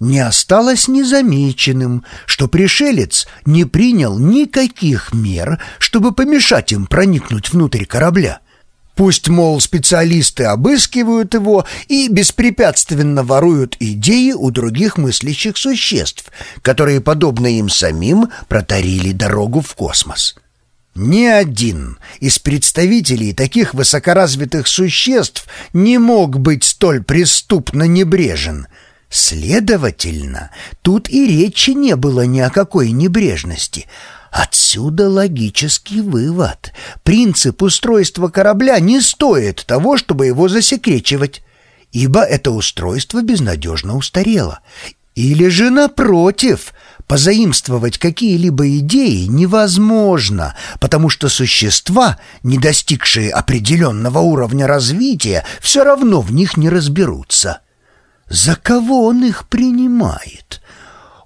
не осталось незамеченным, что пришелец не принял никаких мер, чтобы помешать им проникнуть внутрь корабля. Пусть, мол, специалисты обыскивают его и беспрепятственно воруют идеи у других мыслящих существ, которые, подобно им самим, протарили дорогу в космос. Ни один из представителей таких высокоразвитых существ не мог быть столь преступно небрежен. Следовательно, тут и речи не было ни о какой небрежности — Отсюда логический вывод. Принцип устройства корабля не стоит того, чтобы его засекречивать, ибо это устройство безнадежно устарело. Или же, напротив, позаимствовать какие-либо идеи невозможно, потому что существа, не достигшие определенного уровня развития, все равно в них не разберутся. За кого он их принимает?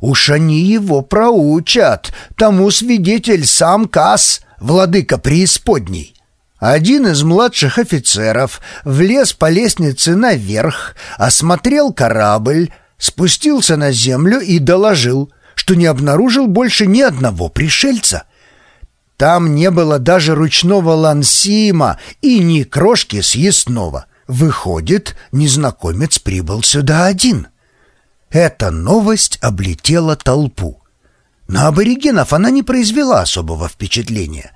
Уж они его проучат, тому свидетель сам Кас, владыка преисподней. Один из младших офицеров влез по лестнице наверх, осмотрел корабль, спустился на землю и доложил, что не обнаружил больше ни одного пришельца. Там не было даже ручного лансима и ни крошки съестного. Выходит, незнакомец прибыл сюда один. Эта новость облетела толпу. На аборигенов она не произвела особого впечатления.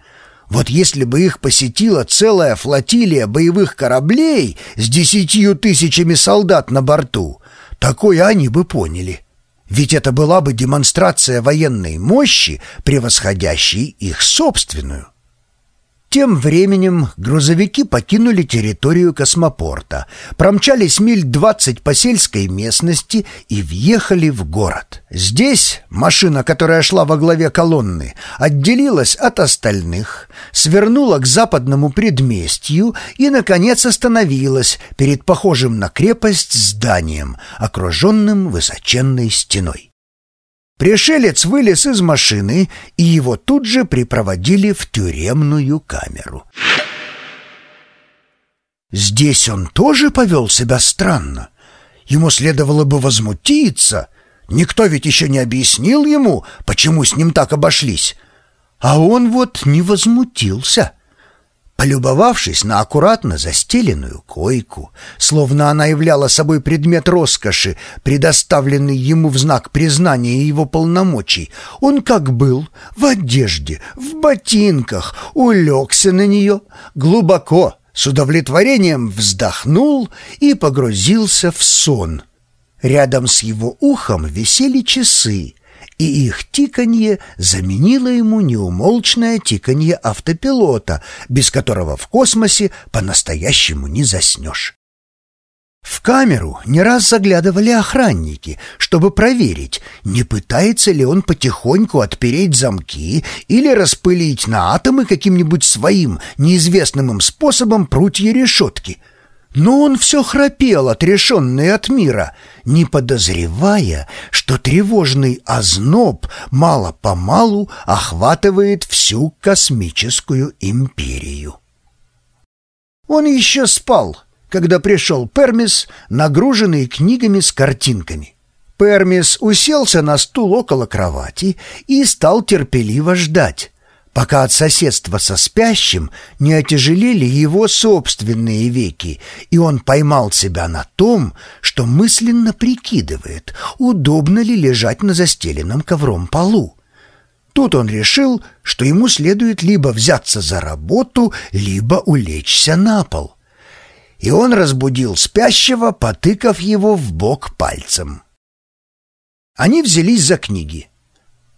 Вот если бы их посетила целая флотилия боевых кораблей с десятью тысячами солдат на борту, такое они бы поняли. Ведь это была бы демонстрация военной мощи, превосходящей их собственную. Тем временем грузовики покинули территорию космопорта, промчались миль двадцать по сельской местности и въехали в город. Здесь машина, которая шла во главе колонны, отделилась от остальных, свернула к западному предместью и, наконец, остановилась перед похожим на крепость зданием, окруженным высоченной стеной. Пришелец вылез из машины, и его тут же припроводили в тюремную камеру. Здесь он тоже повел себя странно. Ему следовало бы возмутиться. Никто ведь еще не объяснил ему, почему с ним так обошлись. А он вот не возмутился. Полюбовавшись на аккуратно застеленную койку, словно она являла собой предмет роскоши, предоставленный ему в знак признания его полномочий, он как был, в одежде, в ботинках, улегся на нее, глубоко, с удовлетворением вздохнул и погрузился в сон. Рядом с его ухом висели часы — и их тиканье заменило ему неумолчное тиканье автопилота, без которого в космосе по-настоящему не заснешь. В камеру не раз заглядывали охранники, чтобы проверить, не пытается ли он потихоньку отпереть замки или распылить на атомы каким-нибудь своим неизвестным им способом прутья решетки — но он все храпел, отрешенный от мира, не подозревая, что тревожный озноб мало-помалу охватывает всю космическую империю. Он еще спал, когда пришел Пермис, нагруженный книгами с картинками. Пермис уселся на стул около кровати и стал терпеливо ждать, пока от соседства со спящим не отяжелели его собственные веки, и он поймал себя на том, что мысленно прикидывает, удобно ли лежать на застеленном ковром полу. Тут он решил, что ему следует либо взяться за работу, либо улечься на пол. И он разбудил спящего, потыкав его в бок пальцем. Они взялись за книги.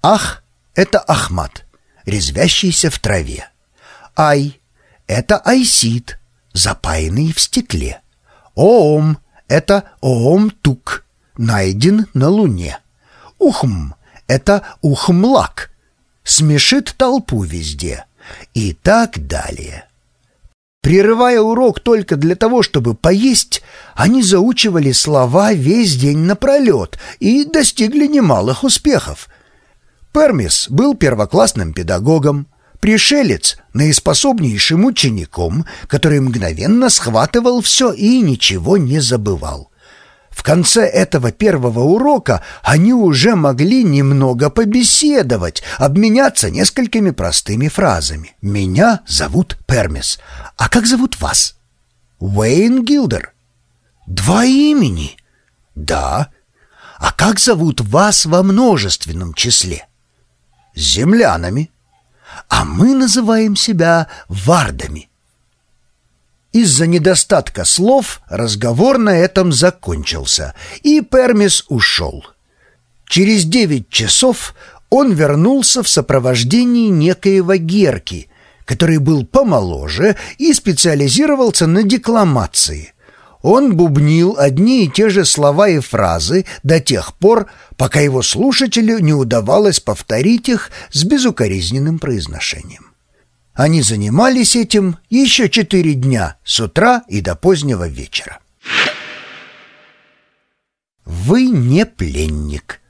«Ах, это Ахмат!» Резвящийся в траве. Ай — это айсид, запаянный в стекле. Оом — это оом-тук, найден на луне. Ухм — это ухмлак, смешит толпу везде. И так далее. Прерывая урок только для того, чтобы поесть, они заучивали слова весь день напролет и достигли немалых успехов — Пермис был первоклассным педагогом, пришелец — наиспособнейшим учеником, который мгновенно схватывал все и ничего не забывал. В конце этого первого урока они уже могли немного побеседовать, обменяться несколькими простыми фразами. «Меня зовут Пермис. А как зовут вас?» «Уэйн Гилдер». «Два имени?» «Да». «А как зовут вас во множественном числе?» «Землянами». «А мы называем себя вардами». Из-за недостатка слов разговор на этом закончился, и Пермис ушел. Через девять часов он вернулся в сопровождении некоего Герки, который был помоложе и специализировался на декламации. Он бубнил одни и те же слова и фразы до тех пор, пока его слушателю не удавалось повторить их с безукоризненным произношением. Они занимались этим еще четыре дня, с утра и до позднего вечера. Вы не пленник.